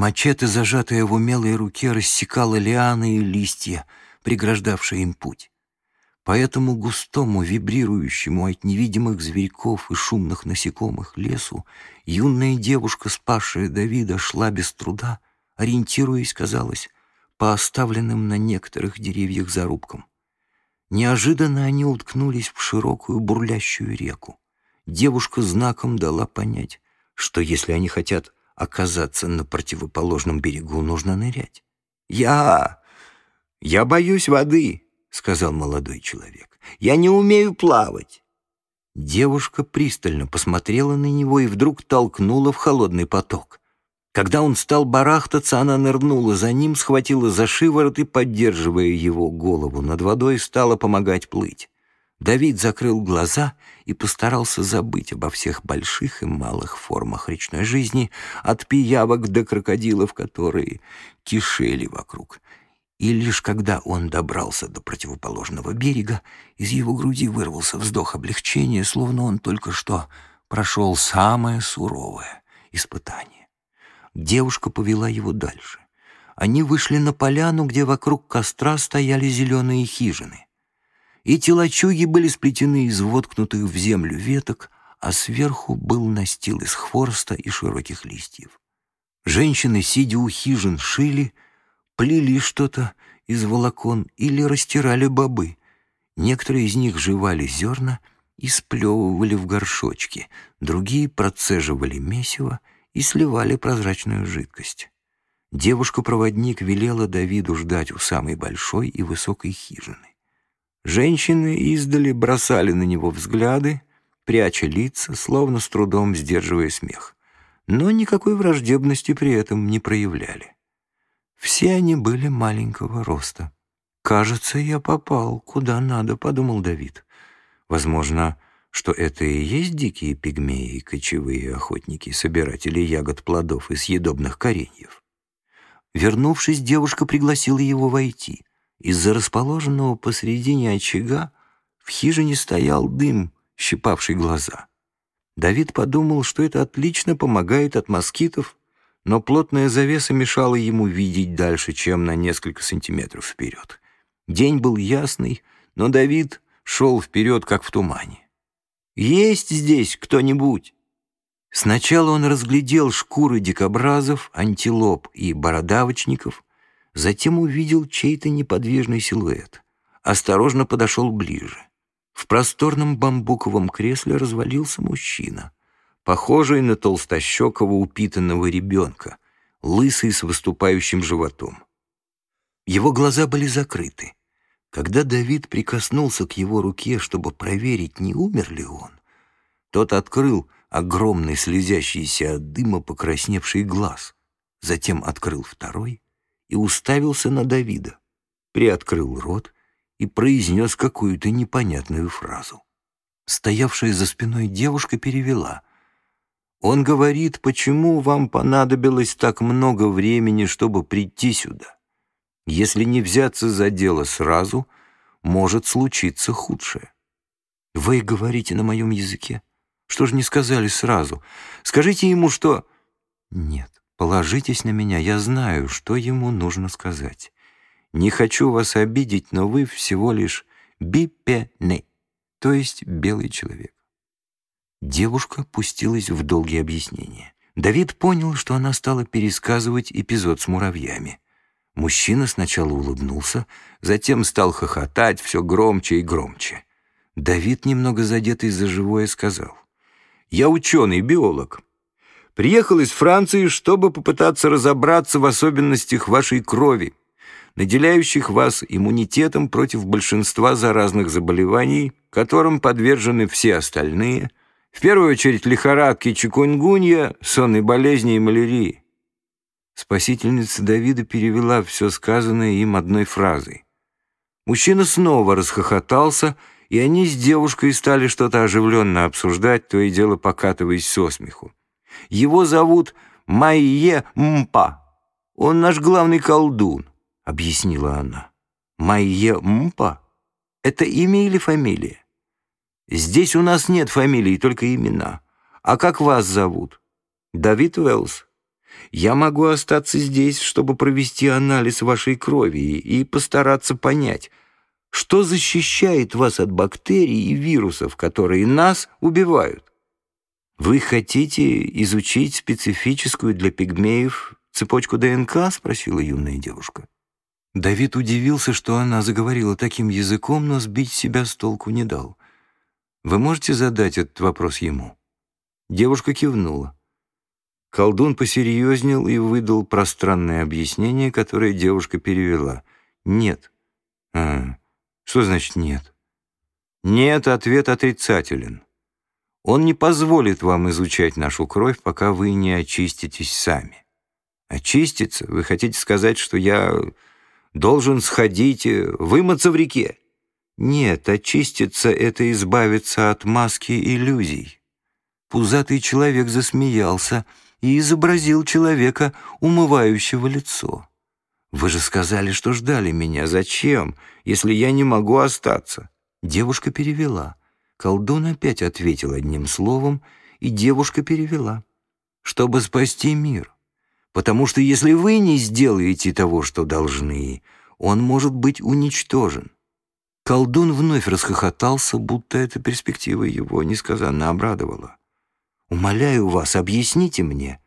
Мачете, зажатое в умелой руке, рассекало лианы и листья, преграждавшие им путь. По этому густому, вибрирующему от невидимых зверьков и шумных насекомых лесу юная девушка, спасшая Давида, шла без труда, ориентируясь, казалось, по оставленным на некоторых деревьях зарубкам. Неожиданно они уткнулись в широкую бурлящую реку. Девушка знаком дала понять, что если они хотят оказаться на противоположном берегу, нужно нырять. «Я... я боюсь воды», — сказал молодой человек. «Я не умею плавать». Девушка пристально посмотрела на него и вдруг толкнула в холодный поток. Когда он стал барахтаться, она нырнула за ним, схватила за шиворот и, поддерживая его голову над водой, стала помогать плыть. Давид закрыл глаза и постарался забыть обо всех больших и малых формах речной жизни, от пиявок до крокодилов, которые кишели вокруг. И лишь когда он добрался до противоположного берега, из его груди вырвался вздох облегчения, словно он только что прошел самое суровое испытание. Девушка повела его дальше. Они вышли на поляну, где вокруг костра стояли зеленые хижины. Эти лачуги были сплетены из воткнутых в землю веток, а сверху был настил из хвороста и широких листьев. Женщины, сидя у хижин, шили — плели что-то из волокон или растирали бобы. Некоторые из них жевали зерна и сплевывали в горшочки, другие процеживали месиво и сливали прозрачную жидкость. Девушка-проводник велела Давиду ждать у самой большой и высокой хижины. Женщины издали бросали на него взгляды, пряча лица, словно с трудом сдерживая смех, но никакой враждебности при этом не проявляли. Все они были маленького роста. «Кажется, я попал куда надо», — подумал Давид. Возможно, что это и есть дикие пигмеи, кочевые охотники, собиратели ягод, плодов и съедобных кореньев. Вернувшись, девушка пригласила его войти. Из-за расположенного посредине очага в хижине стоял дым, щипавший глаза. Давид подумал, что это отлично помогает от москитов но плотная завеса мешала ему видеть дальше, чем на несколько сантиметров вперед. День был ясный, но Давид шел вперед, как в тумане. «Есть здесь кто-нибудь?» Сначала он разглядел шкуры дикобразов, антилоп и бородавочников, затем увидел чей-то неподвижный силуэт. Осторожно подошел ближе. В просторном бамбуковом кресле развалился мужчина — похожий на толстощекого упитанного ребенка, лысый с выступающим животом. Его глаза были закрыты. Когда Давид прикоснулся к его руке, чтобы проверить, не умер ли он, тот открыл огромный слезящийся от дыма покрасневший глаз, затем открыл второй и уставился на Давида, приоткрыл рот и произнес какую-то непонятную фразу. Стоявшая за спиной девушка перевела — он говорит, почему вам понадобилось так много времени, чтобы прийти сюда. Если не взяться за дело сразу, может случиться худшее. Вы говорите на моем языке. Что же не сказали сразу? Скажите ему, что... Нет, положитесь на меня, я знаю, что ему нужно сказать. Не хочу вас обидеть, но вы всего лишь бипене, то есть белый человек. Девушка пустилась в долгие объяснения. Давид понял, что она стала пересказывать эпизод с муравьями. Мужчина сначала улыбнулся, затем стал хохотать все громче и громче. Давид, немного задетый за живое, сказал. «Я ученый, биолог. Приехал из Франции, чтобы попытаться разобраться в особенностях вашей крови, наделяющих вас иммунитетом против большинства заразных заболеваний, которым подвержены все остальные – в первую очередь лихорадки, чикунгунья, сонной болезни и малярии. Спасительница Давида перевела все сказанное им одной фразой. Мужчина снова расхохотался, и они с девушкой стали что-то оживленно обсуждать, то и дело покатываясь со смеху. «Его зовут Майе Мпа. Он наш главный колдун», — объяснила она. «Майе Мпа? Это имя или фамилия?» Здесь у нас нет фамилий, только имена. А как вас зовут? Давид Уэллс. Я могу остаться здесь, чтобы провести анализ вашей крови и постараться понять, что защищает вас от бактерий и вирусов, которые нас убивают. Вы хотите изучить специфическую для пигмеев цепочку ДНК? спросила юная девушка. Давид удивился, что она заговорила таким языком, но сбить себя с толку не дал. Вы можете задать этот вопрос ему? Девушка кивнула. Колдун посерьезнел и выдал пространное объяснение, которое девушка перевела. «Нет». «А, что значит «нет»?» «Нет» — ответ отрицателен. Он не позволит вам изучать нашу кровь, пока вы не очиститесь сами. Очиститься? Вы хотите сказать, что я должен сходить, вымыться в реке? Нет, очиститься — это избавиться от маски иллюзий. Пузатый человек засмеялся — и изобразил человека, умывающего лицо. «Вы же сказали, что ждали меня. Зачем, если я не могу остаться?» Девушка перевела. Колдун опять ответил одним словом, и девушка перевела. «Чтобы спасти мир. Потому что если вы не сделаете того, что должны, он может быть уничтожен». Колдун вновь расхохотался, будто эта перспектива его несказанно обрадовала. Умоляю вас, объясните мне».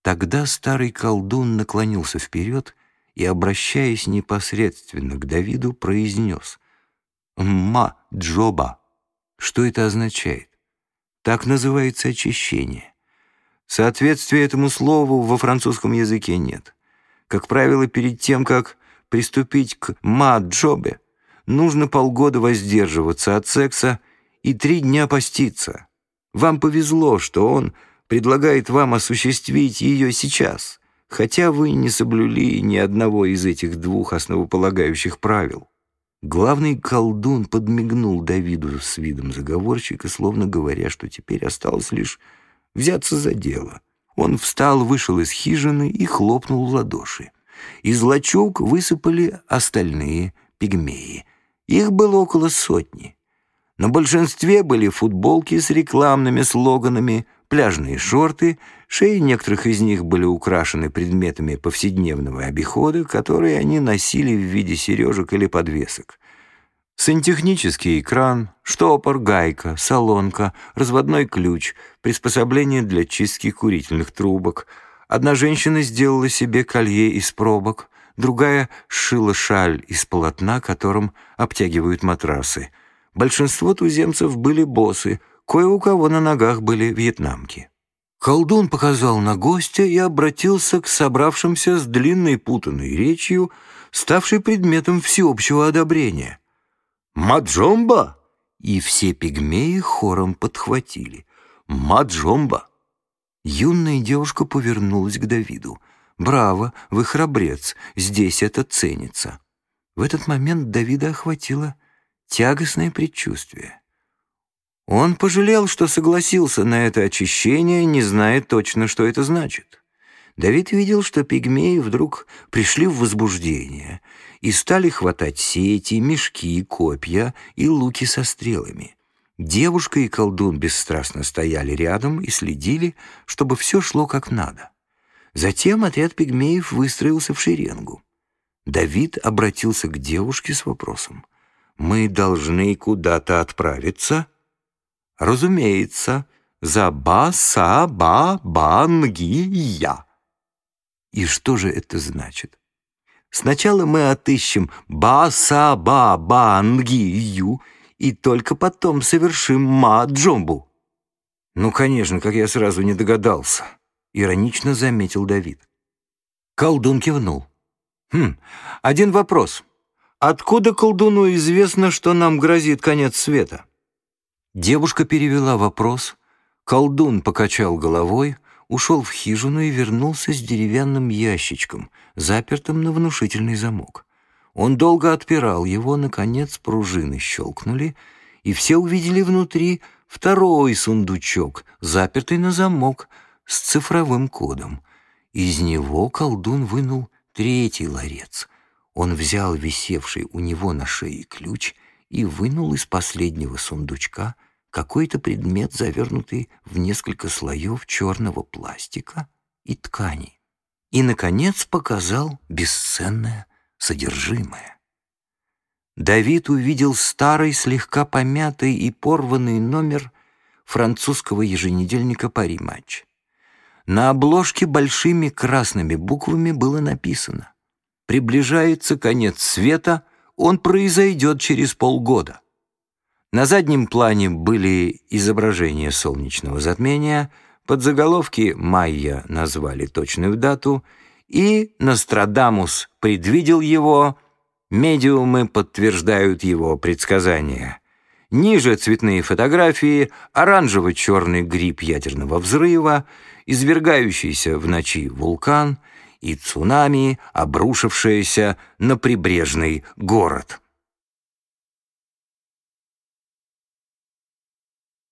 Тогда старый колдун наклонился вперед и, обращаясь непосредственно к Давиду, произнес «Ма Джоба». Что это означает? Так называется очищение. Соответствия этому слову во французском языке нет. Как правило, перед тем, как приступить к «ма Джобе», нужно полгода воздерживаться от секса и три дня поститься. Вам повезло, что он предлагает вам осуществить ее сейчас, хотя вы не соблюли ни одного из этих двух основополагающих правил. Главный колдун подмигнул Давиду с видом заговорщика, словно говоря, что теперь осталось лишь взяться за дело. Он встал, вышел из хижины и хлопнул в ладоши. Из лачуг высыпали остальные пигмеи. Их было около сотни. На большинстве были футболки с рекламными слоганами, пляжные шорты, шеи некоторых из них были украшены предметами повседневного обихода, которые они носили в виде сережек или подвесок. Сантехнический экран, штопор, гайка, солонка, разводной ключ, приспособление для чистки курительных трубок. Одна женщина сделала себе колье из пробок, другая сшила шаль из полотна, которым обтягивают матрасы — Большинство туземцев были босы, кое у кого на ногах были вьетнамки. Колдун показал на гостя и обратился к собравшимся с длинной путанной речью, ставшей предметом всеобщего одобрения. «Маджомба!» И все пигмеи хором подхватили. «Маджомба!» Юная девушка повернулась к Давиду. «Браво, вы храбрец, здесь это ценится». В этот момент Давида охватило тягостное предчувствие. Он пожалел, что согласился на это очищение, не зная точно, что это значит. Давид видел, что пигмеи вдруг пришли в возбуждение и стали хватать сети, мешки, копья и луки со стрелами. Девушка и колдун бесстрастно стояли рядом и следили, чтобы все шло как надо. Затем отряд пигмеев выстроился в шеренгу. Давид обратился к девушке с вопросом мы должны куда-то отправиться? Разумеется, за Ба-Са-Ба-Ба-Нги-Я. И что же это значит? Сначала мы отыщем Ба-Са-Ба-Ба-Нги-Ю и только потом совершим Ма-Джомбу. Ну, конечно, как я сразу не догадался, иронично заметил Давид. Колдун кивнул. Хм, один вопрос. Откуда колдуну известно, что нам грозит конец света? Девушка перевела вопрос. Колдун покачал головой, ушел в хижину и вернулся с деревянным ящичком, запертым на внушительный замок. Он долго отпирал его, наконец пружины щелкнули, и все увидели внутри второй сундучок, запертый на замок с цифровым кодом. Из него колдун вынул третий ларец — он взял висевший у него на шее ключ и вынул из последнего сундучка какой-то предмет, завернутый в несколько слоев черного пластика, и ткани. И, наконец, показал бесценное содержимое. Давид увидел старый, слегка помятый и порванный номер французского еженедельника «Пари-матч». На обложке большими красными буквами было написано «Приближается конец света, он произойдет через полгода». На заднем плане были изображения солнечного затмения, под заголовки «Майя» назвали точную дату, и Нострадамус предвидел его, медиумы подтверждают его предсказания. Ниже цветные фотографии, оранжево-черный гриб ядерного взрыва, извергающийся в ночи вулкан и цунами, обрушившееся на прибрежный город.